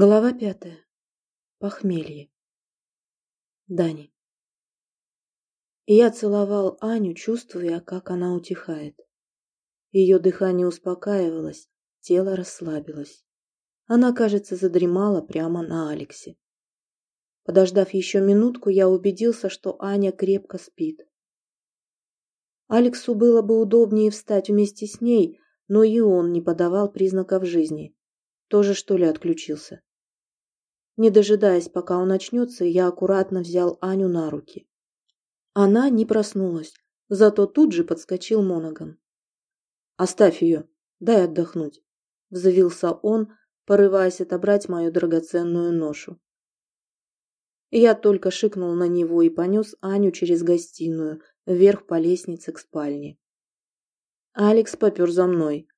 Глава пятая. Похмелье. Дани. Я целовал Аню, чувствуя, как она утихает. Ее дыхание успокаивалось, тело расслабилось. Она, кажется, задремала прямо на Алексе. Подождав еще минутку, я убедился, что Аня крепко спит. Алексу было бы удобнее встать вместе с ней, но и он не подавал признаков жизни. Тоже что ли отключился? Не дожидаясь, пока он очнется, я аккуратно взял Аню на руки. Она не проснулась, зато тут же подскочил Монаган. «Оставь ее, дай отдохнуть», – взвился он, порываясь отобрать мою драгоценную ношу. Я только шикнул на него и понес Аню через гостиную, вверх по лестнице к спальне. Алекс попер за мной.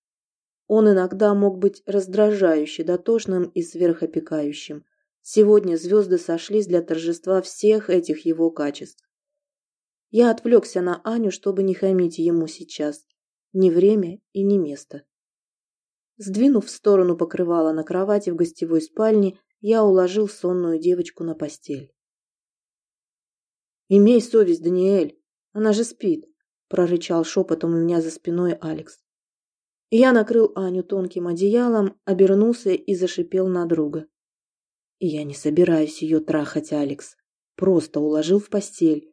Он иногда мог быть раздражающе дотошным и сверхопекающим. Сегодня звезды сошлись для торжества всех этих его качеств. Я отвлекся на Аню, чтобы не хамить ему сейчас. Ни время и ни место. Сдвинув в сторону покрывала на кровати в гостевой спальне, я уложил сонную девочку на постель. «Имей совесть, Даниэль, она же спит», – прорычал шепотом у меня за спиной Алекс. Я накрыл Аню тонким одеялом, обернулся и зашипел на друга. «Я не собираюсь ее трахать, Алекс. Просто уложил в постель.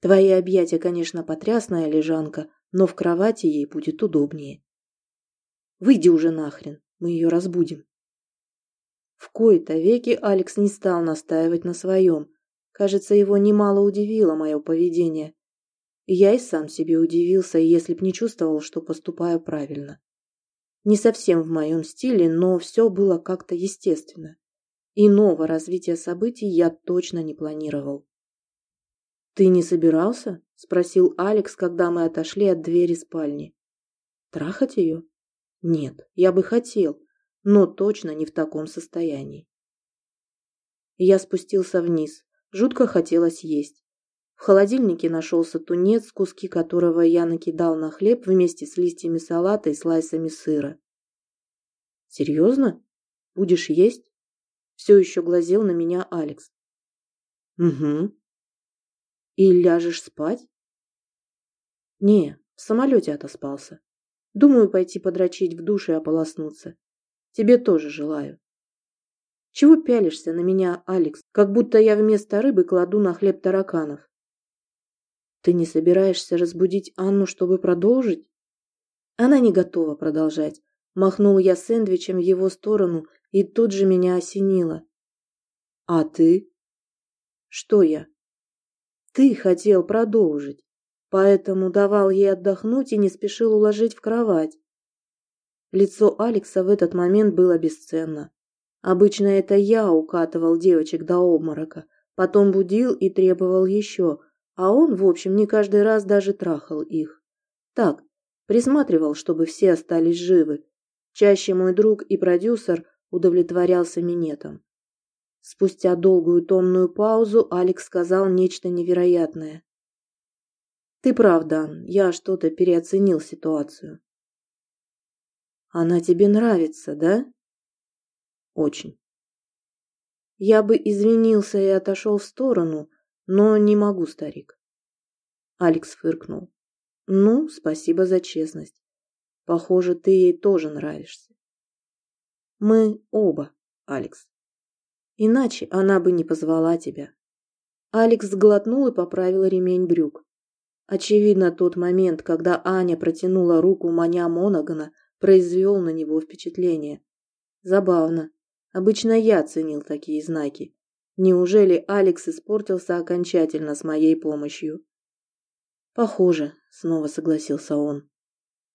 Твои объятия, конечно, потрясная лежанка, но в кровати ей будет удобнее. Выйди уже нахрен, мы ее разбудим». В кои-то веки Алекс не стал настаивать на своем. Кажется, его немало удивило мое поведение. Я и сам себе удивился, если б не чувствовал, что поступаю правильно. Не совсем в моем стиле, но все было как-то естественно. Иного развития событий я точно не планировал. «Ты не собирался?» – спросил Алекс, когда мы отошли от двери спальни. «Трахать ее?» «Нет, я бы хотел, но точно не в таком состоянии». Я спустился вниз. Жутко хотелось есть. В холодильнике нашелся тунец, куски которого я накидал на хлеб вместе с листьями салата и слайсами сыра. «Серьезно? Будешь есть?» Все еще глазел на меня Алекс. «Угу. И ляжешь спать?» «Не, в самолете отоспался. Думаю пойти подрочить в душе и ополоснуться. Тебе тоже желаю». «Чего пялишься на меня, Алекс, как будто я вместо рыбы кладу на хлеб тараканов?» Ты не собираешься разбудить Анну, чтобы продолжить? Она не готова продолжать. Махнул я сэндвичем в его сторону, и тут же меня осенило. А ты? Что я? Ты хотел продолжить, поэтому давал ей отдохнуть и не спешил уложить в кровать. Лицо Алекса в этот момент было бесценно. Обычно это я укатывал девочек до обморока, потом будил и требовал еще, а он, в общем, не каждый раз даже трахал их. Так, присматривал, чтобы все остались живы. Чаще мой друг и продюсер удовлетворялся минетом. Спустя долгую томную паузу Алекс сказал нечто невероятное. «Ты прав, Дан, я что-то переоценил ситуацию». «Она тебе нравится, да?» «Очень». Я бы извинился и отошел в сторону, но не могу, старик. Алекс фыркнул. Ну, спасибо за честность. Похоже, ты ей тоже нравишься. Мы оба, Алекс. Иначе она бы не позвала тебя. Алекс сглотнул и поправил ремень брюк. Очевидно, тот момент, когда Аня протянула руку маня Монагана, произвел на него впечатление. Забавно. Обычно я ценил такие знаки. Неужели Алекс испортился окончательно с моей помощью? Похоже, снова согласился он.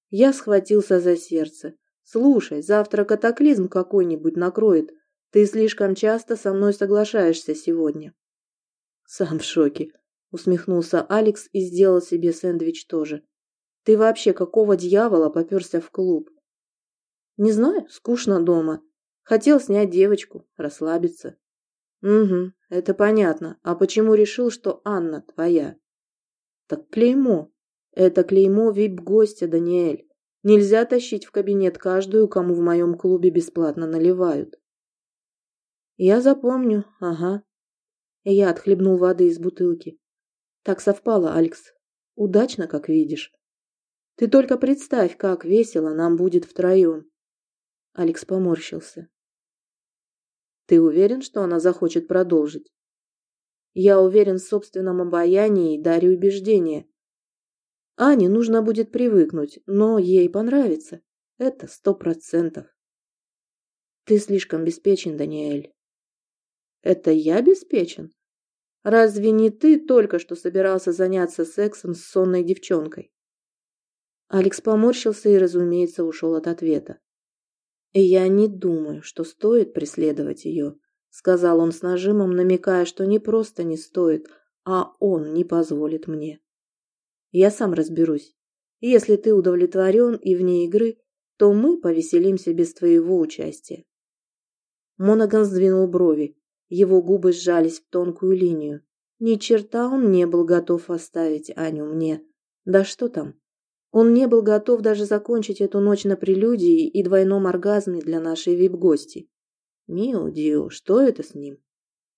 Я схватился за сердце. Слушай, завтра катаклизм какой-нибудь накроет. Ты слишком часто со мной соглашаешься сегодня. Сам в шоке, усмехнулся Алекс и сделал себе сэндвич тоже. Ты вообще какого дьявола поперся в клуб? Не знаю, скучно дома. Хотел снять девочку, расслабиться. Угу, это понятно. А почему решил, что Анна твоя? Так клеймо. Это клеймо вип-гостя, Даниэль. Нельзя тащить в кабинет каждую, кому в моем клубе бесплатно наливают. Я запомню, ага. Я отхлебнул воды из бутылки. Так совпало, Алекс. Удачно, как видишь. Ты только представь, как весело нам будет втроем. Алекс поморщился. Ты уверен, что она захочет продолжить? Я уверен в собственном обаянии и даре убеждения. Ане нужно будет привыкнуть, но ей понравится. Это сто процентов. Ты слишком беспечен, Даниэль. Это я беспечен? Разве не ты только что собирался заняться сексом с сонной девчонкой? Алекс поморщился и, разумеется, ушел от ответа. «Я не думаю, что стоит преследовать ее», — сказал он с нажимом, намекая, что не просто не стоит, а он не позволит мне. «Я сам разберусь. Если ты удовлетворен и вне игры, то мы повеселимся без твоего участия». Монаган сдвинул брови. Его губы сжались в тонкую линию. Ни черта он не был готов оставить Аню мне. Да что там? Он не был готов даже закончить эту ночь на прелюдии и двойном оргазме для нашей вип-гости. Мио Дио, что это с ним?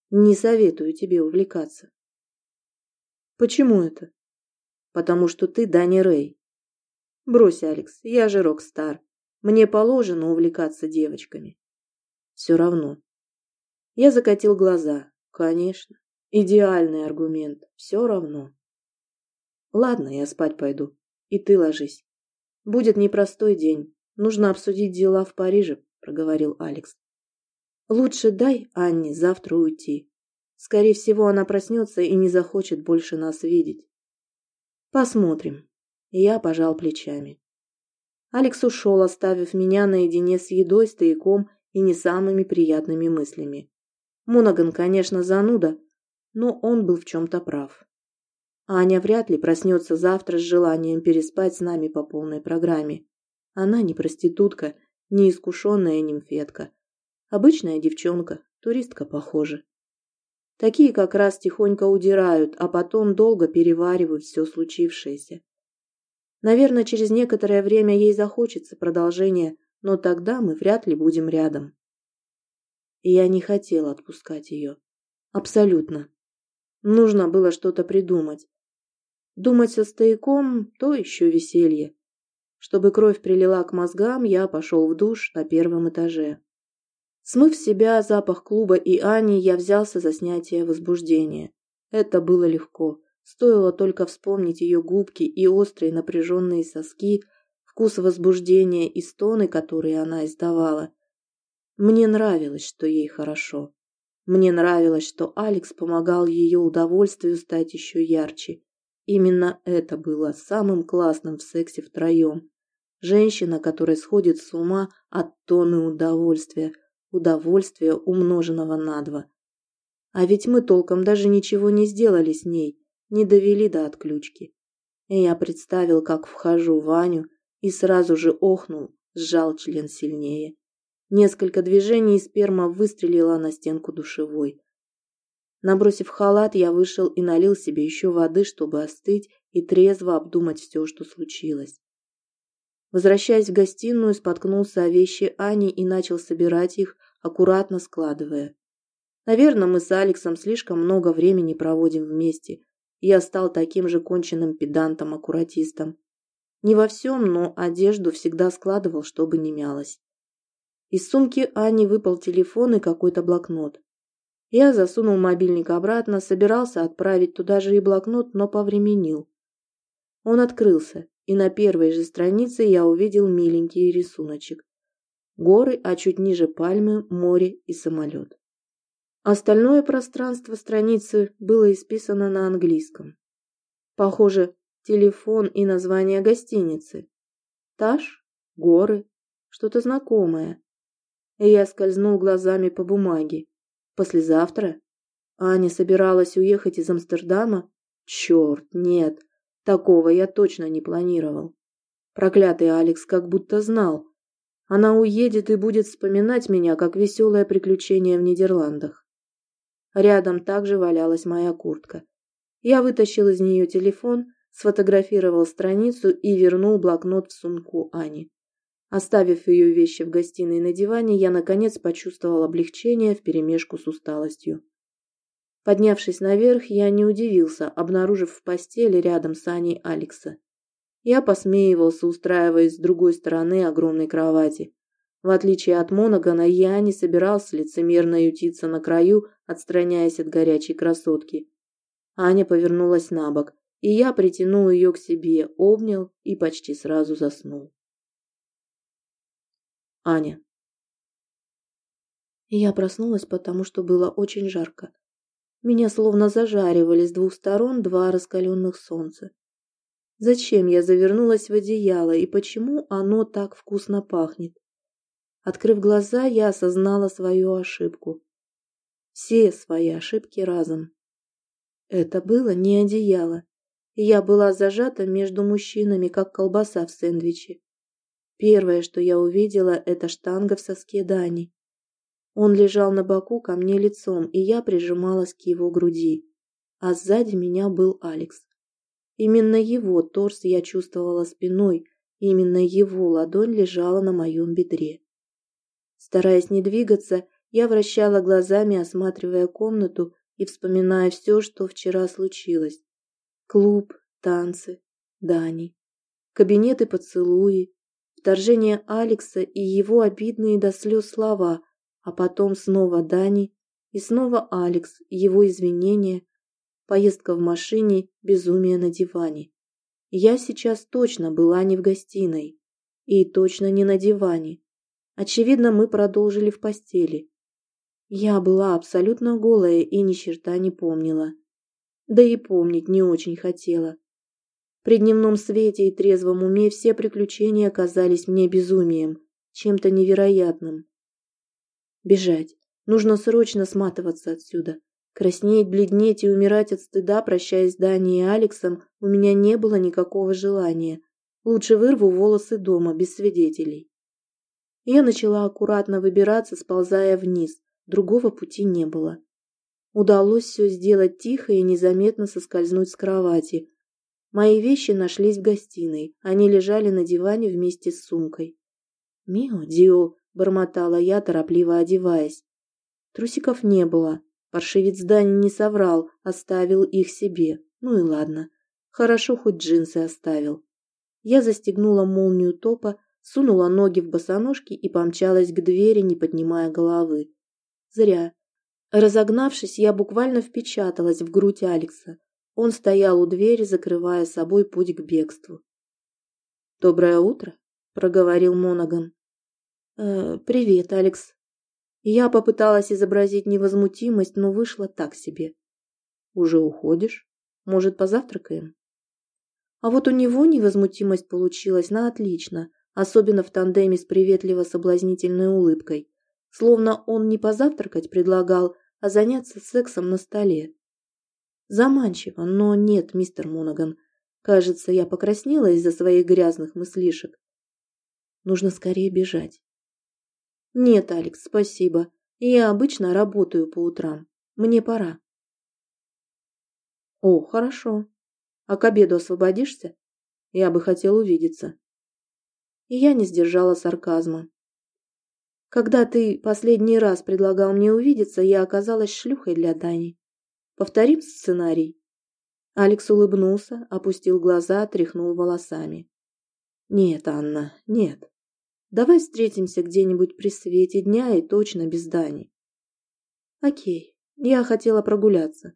Не советую тебе увлекаться. Почему это? Потому что ты Дани Рэй. Брось, Алекс, я же рок-стар. Мне положено увлекаться девочками. Все равно. Я закатил глаза. Конечно. Идеальный аргумент. Все равно. Ладно, я спать пойду. И ты ложись. Будет непростой день. Нужно обсудить дела в Париже, проговорил Алекс. Лучше дай Анне завтра уйти. Скорее всего, она проснется и не захочет больше нас видеть. Посмотрим. Я пожал плечами. Алекс ушел, оставив меня наедине с едой, стояком и не самыми приятными мыслями. Монаган, конечно, зануда, но он был в чем-то прав. Аня вряд ли проснется завтра с желанием переспать с нами по полной программе. Она не проститутка, не искушенная нимфетка. Обычная девчонка, туристка, похоже. Такие как раз тихонько удирают, а потом долго переваривают все случившееся. Наверное, через некоторое время ей захочется продолжения, но тогда мы вряд ли будем рядом. И я не хотела отпускать ее. Абсолютно. Нужно было что-то придумать. Думать со стояком – то еще веселье. Чтобы кровь прилила к мозгам, я пошел в душ на первом этаже. Смыв в себя запах клуба и Ани, я взялся за снятие возбуждения. Это было легко. Стоило только вспомнить ее губки и острые напряженные соски, вкус возбуждения и стоны, которые она издавала. Мне нравилось, что ей хорошо. Мне нравилось, что Алекс помогал ее удовольствию стать еще ярче. Именно это было самым классным в сексе втроем. Женщина, которая сходит с ума от тонны удовольствия, удовольствия, умноженного на два. А ведь мы толком даже ничего не сделали с ней, не довели до отключки. И я представил, как вхожу в Ваню, и сразу же охнул, сжал член сильнее. Несколько движений, и сперма выстрелила на стенку душевой. Набросив халат, я вышел и налил себе еще воды, чтобы остыть и трезво обдумать все, что случилось. Возвращаясь в гостиную, споткнулся о вещи Ани и начал собирать их, аккуратно складывая. Наверное, мы с Алексом слишком много времени проводим вместе. Я стал таким же конченным педантом-аккуратистом. Не во всем, но одежду всегда складывал, чтобы не мялось. Из сумки Ани выпал телефон и какой-то блокнот. Я засунул мобильник обратно, собирался отправить туда же и блокнот, но повременил. Он открылся, и на первой же странице я увидел миленький рисуночек. Горы, а чуть ниже пальмы, море и самолет. Остальное пространство страницы было исписано на английском. Похоже, телефон и название гостиницы. Таш, горы, что-то знакомое. И я скользнул глазами по бумаге. Послезавтра? Аня собиралась уехать из Амстердама? Черт, нет, такого я точно не планировал. Проклятый Алекс как будто знал. Она уедет и будет вспоминать меня, как веселое приключение в Нидерландах. Рядом также валялась моя куртка. Я вытащил из нее телефон, сфотографировал страницу и вернул блокнот в сумку Ани. Оставив ее вещи в гостиной на диване, я наконец почувствовал облегчение вперемешку с усталостью. Поднявшись наверх, я не удивился, обнаружив в постели рядом с Аней Алекса. Я посмеивался, устраиваясь с другой стороны огромной кровати. В отличие от Моногана, я не собирался лицемерно ютиться на краю, отстраняясь от горячей красотки. Аня повернулась на бок, и я притянул ее к себе, обнял и почти сразу заснул. Аня. Я проснулась, потому что было очень жарко. Меня словно зажаривали с двух сторон два раскаленных солнца. Зачем я завернулась в одеяло и почему оно так вкусно пахнет? Открыв глаза, я осознала свою ошибку. Все свои ошибки разом. Это было не одеяло. Я была зажата между мужчинами, как колбаса в сэндвиче. Первое, что я увидела, это штанга в соске Дани. Он лежал на боку ко мне лицом, и я прижималась к его груди. А сзади меня был Алекс. Именно его торс я чувствовала спиной, именно его ладонь лежала на моем бедре. Стараясь не двигаться, я вращала глазами, осматривая комнату и вспоминая все, что вчера случилось. Клуб, танцы, Дани, кабинеты поцелуи, вторжение Алекса и его обидные до слез слова, а потом снова Дани и снова Алекс, его извинения, поездка в машине, безумие на диване. Я сейчас точно была не в гостиной и точно не на диване. Очевидно, мы продолжили в постели. Я была абсолютно голая и ни черта не помнила. Да и помнить не очень хотела. При дневном свете и трезвом уме все приключения казались мне безумием, чем-то невероятным. Бежать. Нужно срочно сматываться отсюда. Краснеть, бледнеть и умирать от стыда, прощаясь с Даней и Алексом, у меня не было никакого желания. Лучше вырву волосы дома, без свидетелей. Я начала аккуратно выбираться, сползая вниз. Другого пути не было. Удалось все сделать тихо и незаметно соскользнуть с кровати. Мои вещи нашлись в гостиной. Они лежали на диване вместе с сумкой. «Мио, Дио!» – бормотала я, торопливо одеваясь. Трусиков не было. Паршивец Дани не соврал, оставил их себе. Ну и ладно. Хорошо, хоть джинсы оставил. Я застегнула молнию топа, сунула ноги в босоножки и помчалась к двери, не поднимая головы. Зря. Разогнавшись, я буквально впечаталась в грудь Алекса. Он стоял у двери, закрывая собой путь к бегству. «Доброе утро», — проговорил Монаган. «Э, «Привет, Алекс». Я попыталась изобразить невозмутимость, но вышло так себе. «Уже уходишь? Может, позавтракаем?» А вот у него невозмутимость получилась на отлично, особенно в тандеме с приветливо-соблазнительной улыбкой. Словно он не позавтракать предлагал, а заняться сексом на столе. Заманчиво, но нет, мистер Монаган. Кажется, я покраснела из-за своих грязных мыслишек. Нужно скорее бежать. Нет, Алекс, спасибо. Я обычно работаю по утрам. Мне пора. О, хорошо. А к обеду освободишься? Я бы хотел увидеться. И я не сдержала сарказма. Когда ты последний раз предлагал мне увидеться, я оказалась шлюхой для Дани. Повторим сценарий?» Алекс улыбнулся, опустил глаза, тряхнул волосами. «Нет, Анна, нет. Давай встретимся где-нибудь при свете дня и точно без Дани». «Окей, я хотела прогуляться».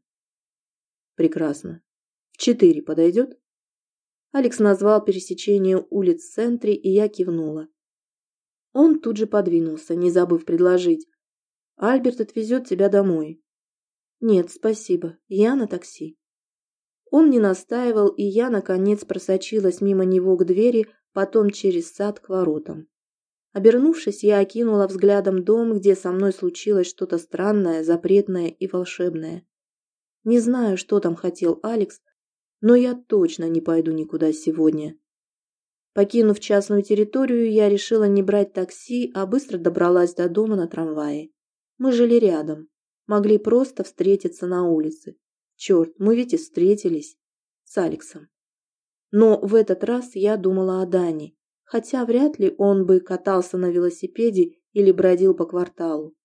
«Прекрасно. В четыре подойдет?» Алекс назвал пересечение улиц в центре, и я кивнула. Он тут же подвинулся, не забыв предложить. «Альберт отвезет тебя домой. «Нет, спасибо. Я на такси». Он не настаивал, и я, наконец, просочилась мимо него к двери, потом через сад к воротам. Обернувшись, я окинула взглядом дом, где со мной случилось что-то странное, запретное и волшебное. Не знаю, что там хотел Алекс, но я точно не пойду никуда сегодня. Покинув частную территорию, я решила не брать такси, а быстро добралась до дома на трамвае. Мы жили рядом могли просто встретиться на улице. Черт, мы ведь и встретились с Алексом. Но в этот раз я думала о Дане. Хотя вряд ли он бы катался на велосипеде или бродил по кварталу.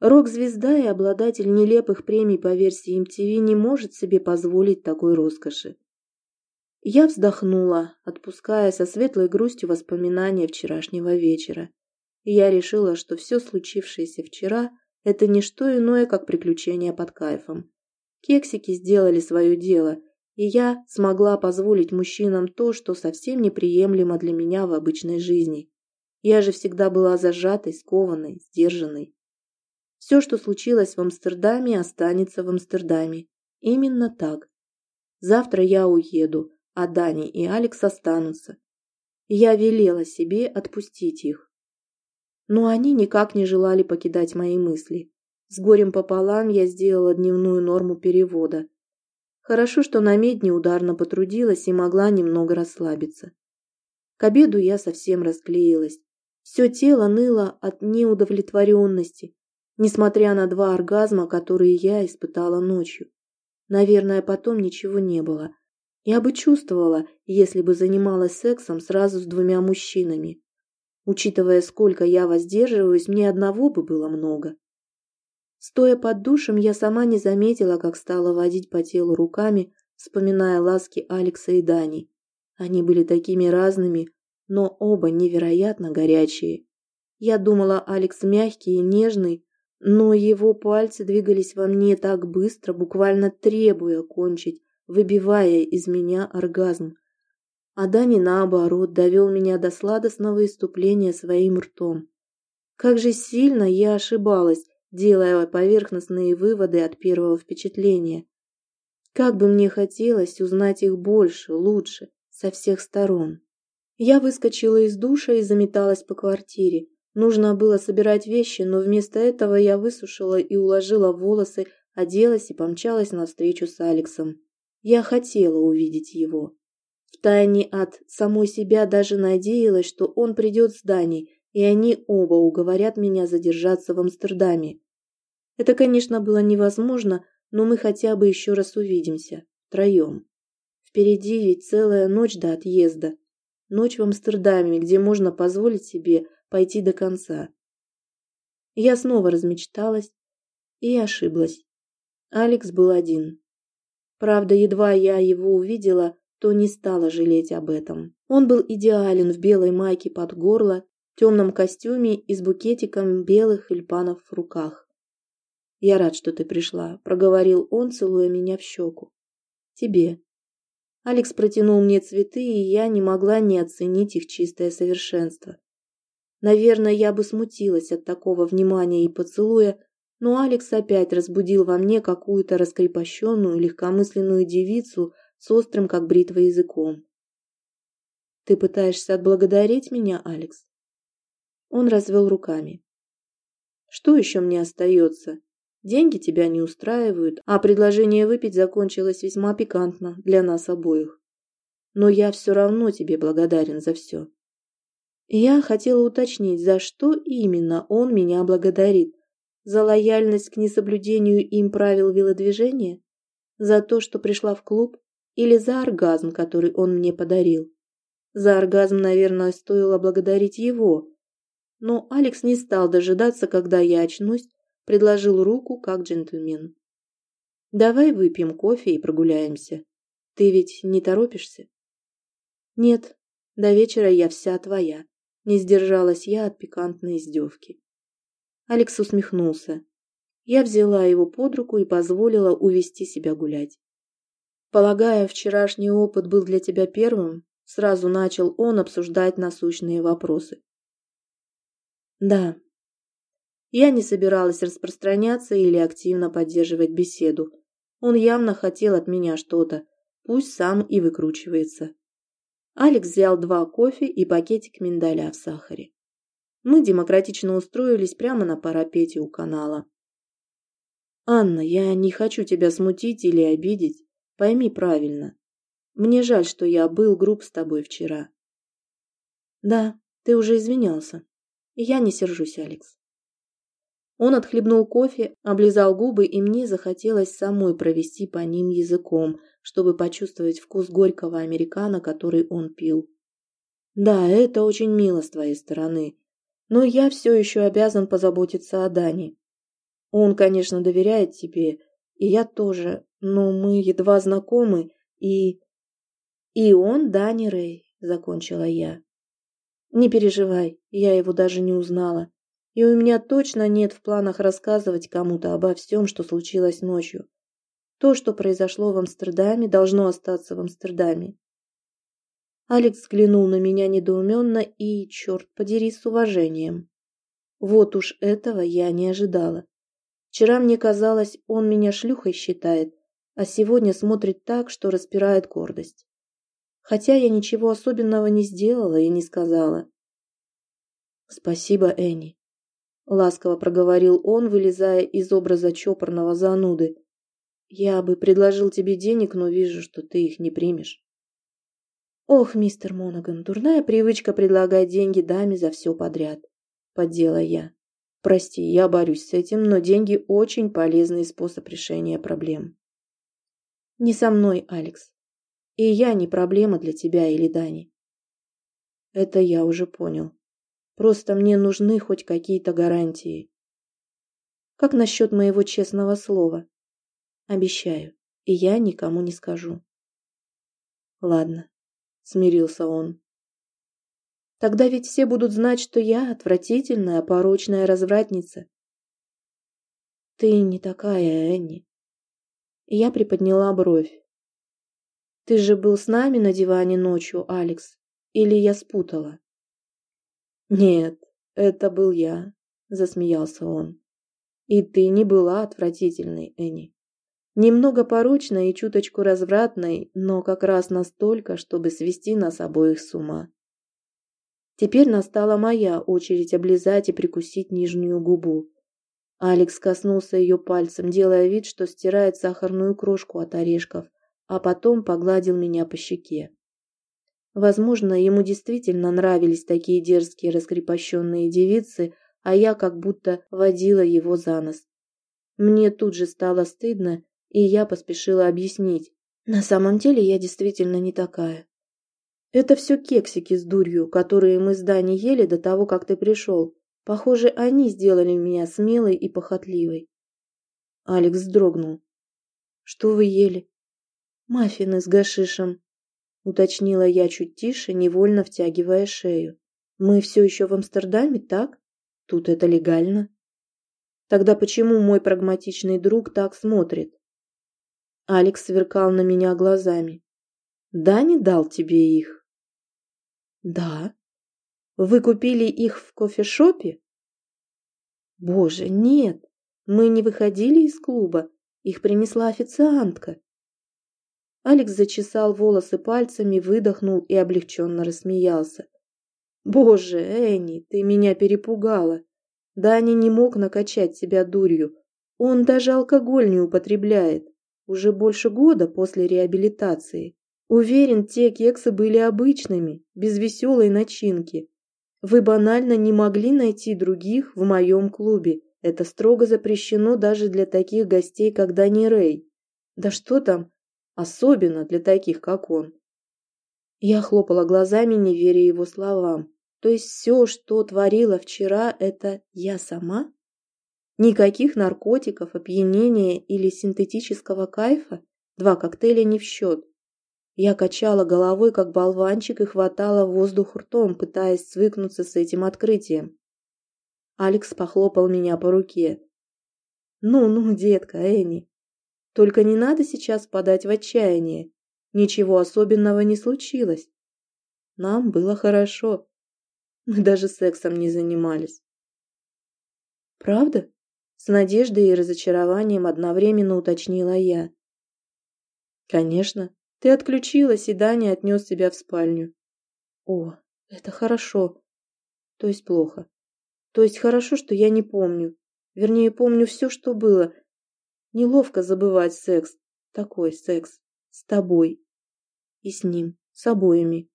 Рок-звезда и обладатель нелепых премий по версии MTV не может себе позволить такой роскоши. Я вздохнула, отпуская со светлой грустью воспоминания вчерашнего вечера. И я решила, что все случившееся вчера – это не что иное, как приключение под кайфом. Кексики сделали свое дело, и я смогла позволить мужчинам то, что совсем неприемлемо для меня в обычной жизни. Я же всегда была зажатой, скованной, сдержанной. Все, что случилось в Амстердаме, останется в Амстердаме. Именно так. Завтра я уеду, а Дани и Алекс останутся. я велела себе отпустить их. Но они никак не желали покидать мои мысли. С горем пополам я сделала дневную норму перевода. Хорошо, что на медне ударно потрудилась и могла немного расслабиться. К обеду я совсем расклеилась. Все тело ныло от неудовлетворенности, несмотря на два оргазма, которые я испытала ночью. Наверное, потом ничего не было. Я бы чувствовала, если бы занималась сексом сразу с двумя мужчинами. Учитывая, сколько я воздерживаюсь, мне одного бы было много. Стоя под душем, я сама не заметила, как стала водить по телу руками, вспоминая ласки Алекса и Дани. Они были такими разными, но оба невероятно горячие. Я думала, Алекс мягкий и нежный, но его пальцы двигались во мне так быстро, буквально требуя кончить, выбивая из меня оргазм. А Дани, наоборот, довел меня до сладостного иступления своим ртом. Как же сильно я ошибалась, делая поверхностные выводы от первого впечатления. Как бы мне хотелось узнать их больше, лучше, со всех сторон. Я выскочила из душа и заметалась по квартире. Нужно было собирать вещи, но вместо этого я высушила и уложила волосы, оделась и помчалась навстречу с Алексом. Я хотела увидеть его. Втайне от самой себя даже надеялась, что он придет с Даней, и они оба уговорят меня задержаться в Амстердаме. Это, конечно, было невозможно, но мы хотя бы еще раз увидимся, втроем. Впереди ведь целая ночь до отъезда. Ночь в Амстердаме, где можно позволить себе пойти до конца. Я снова размечталась и ошиблась. Алекс был один. Правда, едва я его увидела, то не стала жалеть об этом. Он был идеален в белой майке под горло, темном костюме и с букетиком белых тюльпанов в руках. «Я рад, что ты пришла», – проговорил он, целуя меня в щеку. «Тебе». Алекс протянул мне цветы, и я не могла не оценить их чистое совершенство. Наверное, я бы смутилась от такого внимания и поцелуя, но Алекс опять разбудил во мне какую-то раскрепощенную, легкомысленную девицу с острым, как бритва, языком. «Ты пытаешься отблагодарить меня, Алекс?» Он развел руками. «Что еще мне остается? Деньги тебя не устраивают, а предложение выпить закончилось весьма пикантно для нас обоих. Но я все равно тебе благодарен за все. Я хотела уточнить, за что именно он меня благодарит. За лояльность к несоблюдению им правил велодвижения? За то, что пришла в клуб? Или за оргазм, который он мне подарил? За оргазм, наверное, стоило благодарить его. Но Алекс не стал дожидаться, когда я очнусь, предложил руку как джентльмен. «Давай выпьем кофе и прогуляемся. Ты ведь не торопишься?» «Нет, до вечера я вся твоя», не сдержалась я от пикантной издевки. Алекс усмехнулся. Я взяла его под руку и позволила увести себя гулять. Полагая, вчерашний опыт был для тебя первым, сразу начал он обсуждать насущные вопросы. Да. Я не собиралась распространяться или активно поддерживать беседу. Он явно хотел от меня что-то, пусть сам и выкручивается. Алекс взял два кофе и пакетик миндаля в сахаре. Мы демократично устроились прямо на парапете у канала. «Анна, я не хочу тебя смутить или обидеть. Пойми правильно. Мне жаль, что я был груб с тобой вчера». «Да, ты уже извинялся. я не сержусь, Алекс». Он отхлебнул кофе, облизал губы, и мне захотелось самой провести по ним языком, чтобы почувствовать вкус горького американо, который он пил. Да, это очень мило с твоей стороны, но я все еще обязан позаботиться о Дане. Он, конечно, доверяет тебе, и я тоже, но мы едва знакомы, и... И он Дани Рэй, закончила я. Не переживай, я его даже не узнала. И у меня точно нет в планах рассказывать кому-то обо всем, что случилось ночью. То, что произошло в Амстердаме, должно остаться в Амстердаме. Алекс взглянул на меня недоуменно и, черт подери, с уважением. Вот уж этого я не ожидала. Вчера мне казалось, он меня шлюхой считает, а сегодня смотрит так, что распирает гордость. Хотя я ничего особенного не сделала и не сказала. «Спасибо, Энни», — ласково проговорил он, вылезая из образа чопорного зануды. «Я бы предложил тебе денег, но вижу, что ты их не примешь». «Ох, мистер Монаган, дурная привычка предлагать деньги даме за все подряд», — поддела я. «Прости, я борюсь с этим, но деньги – очень полезный способ решения проблем». «Не со мной, Алекс. И я не проблема для тебя или Дани». «Это я уже понял. Просто мне нужны хоть какие-то гарантии». «Как насчет моего честного слова?» «Обещаю, и я никому не скажу». «Ладно, смирился он. Тогда ведь все будут знать, что я отвратительная, порочная развратница. Ты не такая, Энни. я приподняла бровь. Ты же был с нами на диване ночью, Алекс, или я спутала? Нет, это был я, засмеялся он. И ты не была отвратительной, Энни. Немного порочной и чуточку развратной, но как раз настолько, чтобы свести нас обоих с ума. Теперь настала моя очередь облизать и прикусить нижнюю губу. Алекс коснулся ее пальцем, делая вид, что стирает сахарную крошку от орешков, а потом погладил меня по щеке. Возможно, ему действительно нравились такие дерзкие раскрепощенные девицы, а я как будто водила его за нос. Мне тут же стало стыдно, и я поспешила объяснить. На самом деле я действительно не такая. Это все кексики с дурью, которые мы с Дани ели до того, как ты пришел. Похоже, они сделали меня смелой и похотливой. Алекс вздрогнул. Что вы ели? Маффины с гашишем, уточнила я чуть тише, невольно втягивая шею. Мы все еще в Амстердаме, так? Тут это легально. Тогда почему мой прагматичный друг так смотрит? Алекс сверкал на меня глазами. «Да, не дал тебе их?» «Да». «Вы купили их в кофешопе?» «Боже, нет, мы не выходили из клуба, их принесла официантка». Алекс зачесал волосы пальцами, выдохнул и облегченно рассмеялся. «Боже, Энни, ты меня перепугала. Дани не мог накачать себя дурью. Он даже алкоголь не употребляет уже больше года после реабилитации. Уверен, те кексы были обычными, без веселой начинки. Вы банально не могли найти других в моем клубе. Это строго запрещено даже для таких гостей, как Дани Рэй. Да что там, особенно для таких, как он. Я хлопала глазами, не веря его словам. То есть все, что творила вчера, это я сама? Никаких наркотиков, опьянения или синтетического кайфа, два коктейля не в счет. Я качала головой, как болванчик, и хватала воздух ртом, пытаясь свыкнуться с этим открытием. Алекс похлопал меня по руке. «Ну-ну, детка, Энни, только не надо сейчас подать в отчаяние. Ничего особенного не случилось. Нам было хорошо. Мы даже сексом не занимались». «Правда?» С надеждой и разочарованием одновременно уточнила я. «Конечно. Ты отключилась, и Даня отнес тебя в спальню». «О, это хорошо. То есть плохо. То есть хорошо, что я не помню. Вернее, помню все, что было. Неловко забывать секс. Такой секс. С тобой. И с ним. С обоими.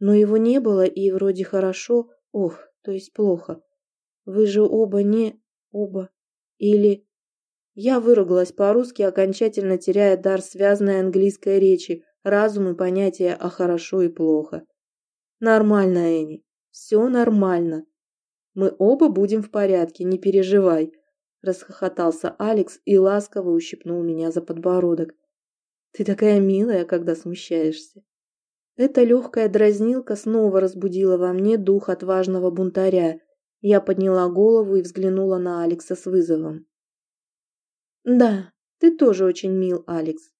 Но его не было, и вроде хорошо. Ох, то есть плохо. Вы же оба не... Оба. Или... Я выругалась по-русски, окончательно теряя дар связанной английской речи, разум и понятие о хорошо и плохо. Нормально, Энни. Все нормально. Мы оба будем в порядке, не переживай. Расхохотался Алекс и ласково ущипнул меня за подбородок. Ты такая милая, когда смущаешься. Эта легкая дразнилка снова разбудила во мне дух отважного бунтаря. Я подняла голову и взглянула на Алекса с вызовом. «Да, ты тоже очень мил, Алекс.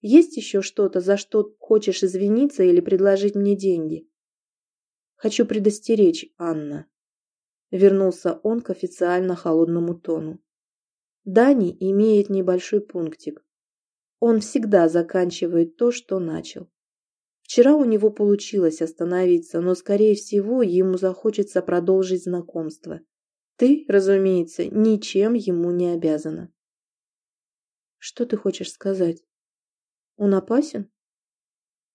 Есть еще что-то, за что хочешь извиниться или предложить мне деньги?» «Хочу предостеречь, Анна». Вернулся он к официально холодному тону. Дани имеет небольшой пунктик. Он всегда заканчивает то, что начал. Вчера у него получилось остановиться, но, скорее всего, ему захочется продолжить знакомство. Ты, разумеется, ничем ему не обязана. Что ты хочешь сказать? Он опасен?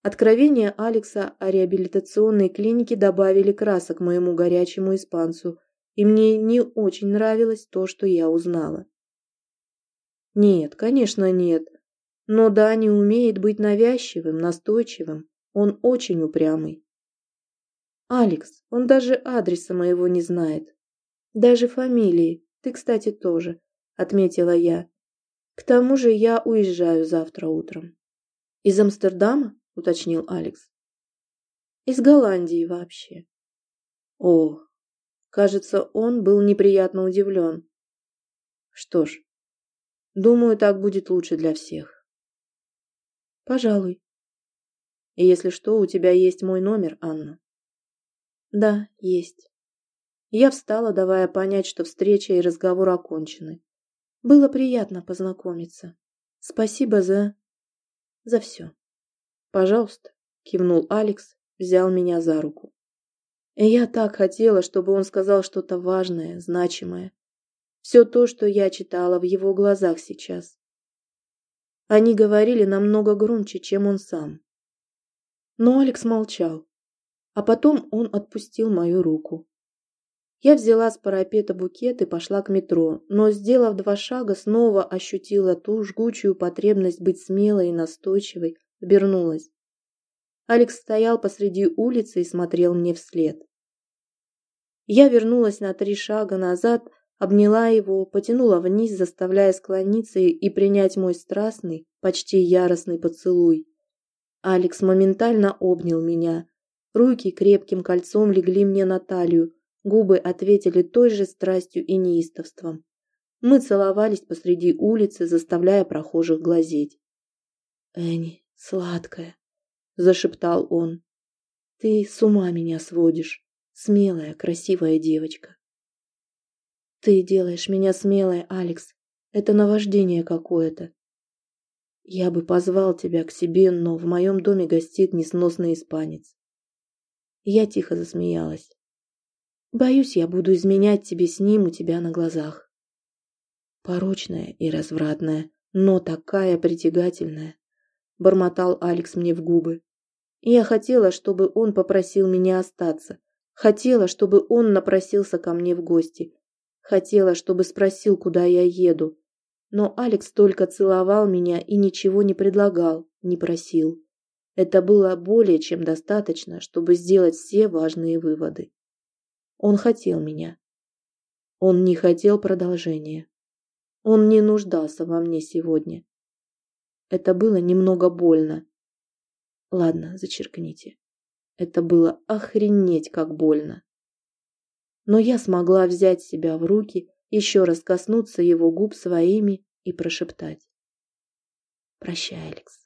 Откровения Алекса о реабилитационной клинике добавили красок моему горячему испанцу, и мне не очень нравилось то, что я узнала. Нет, конечно, нет. Но Дани умеет быть навязчивым, настойчивым. Он очень упрямый. Алекс, он даже адреса моего не знает. Даже фамилии. Ты, кстати, тоже, отметила я. К тому же я уезжаю завтра утром. Из Амстердама? уточнил Алекс. Из Голландии вообще. О, кажется, он был неприятно удивлен. Что ж, думаю, так будет лучше для всех. Пожалуй. И если что, у тебя есть мой номер, Анна. Да, есть. Я встала, давая понять, что встреча и разговор окончены. Было приятно познакомиться. Спасибо за... за все. Пожалуйста, кивнул Алекс, взял меня за руку. И я так хотела, чтобы он сказал что-то важное, значимое. Все то, что я читала в его глазах сейчас. Они говорили намного громче, чем он сам. Но Алекс молчал. А потом он отпустил мою руку. Я взяла с парапета букет и пошла к метро, но, сделав два шага, снова ощутила ту жгучую потребность быть смелой и настойчивой, обернулась. Алекс стоял посреди улицы и смотрел мне вслед. Я вернулась на три шага назад, обняла его, потянула вниз, заставляя склониться и принять мой страстный, почти яростный поцелуй. Алекс моментально обнял меня. Руки крепким кольцом легли мне на талию, губы ответили той же страстью и неистовством. Мы целовались посреди улицы, заставляя прохожих глазеть. «Энни, сладкая», — зашептал он, — «ты с ума меня сводишь, смелая, красивая девочка». Ты делаешь меня смелой, Алекс. Это наваждение какое-то. Я бы позвал тебя к себе, но в моем доме гостит несносный испанец. Я тихо засмеялась. Боюсь, я буду изменять тебе с ним у тебя на глазах. Порочная и развратная, но такая притягательная, бормотал Алекс мне в губы. я хотела, чтобы он попросил меня остаться. Хотела, чтобы он напросился ко мне в гости, Хотела, чтобы спросил, куда я еду. Но Алекс только целовал меня и ничего не предлагал, не просил. Это было более чем достаточно, чтобы сделать все важные выводы. Он хотел меня. Он не хотел продолжения. Он не нуждался во мне сегодня. Это было немного больно. Ладно, зачеркните. Это было охренеть как больно но я смогла взять себя в руки, еще раз коснуться его губ своими и прошептать. «Прощай, Алекс».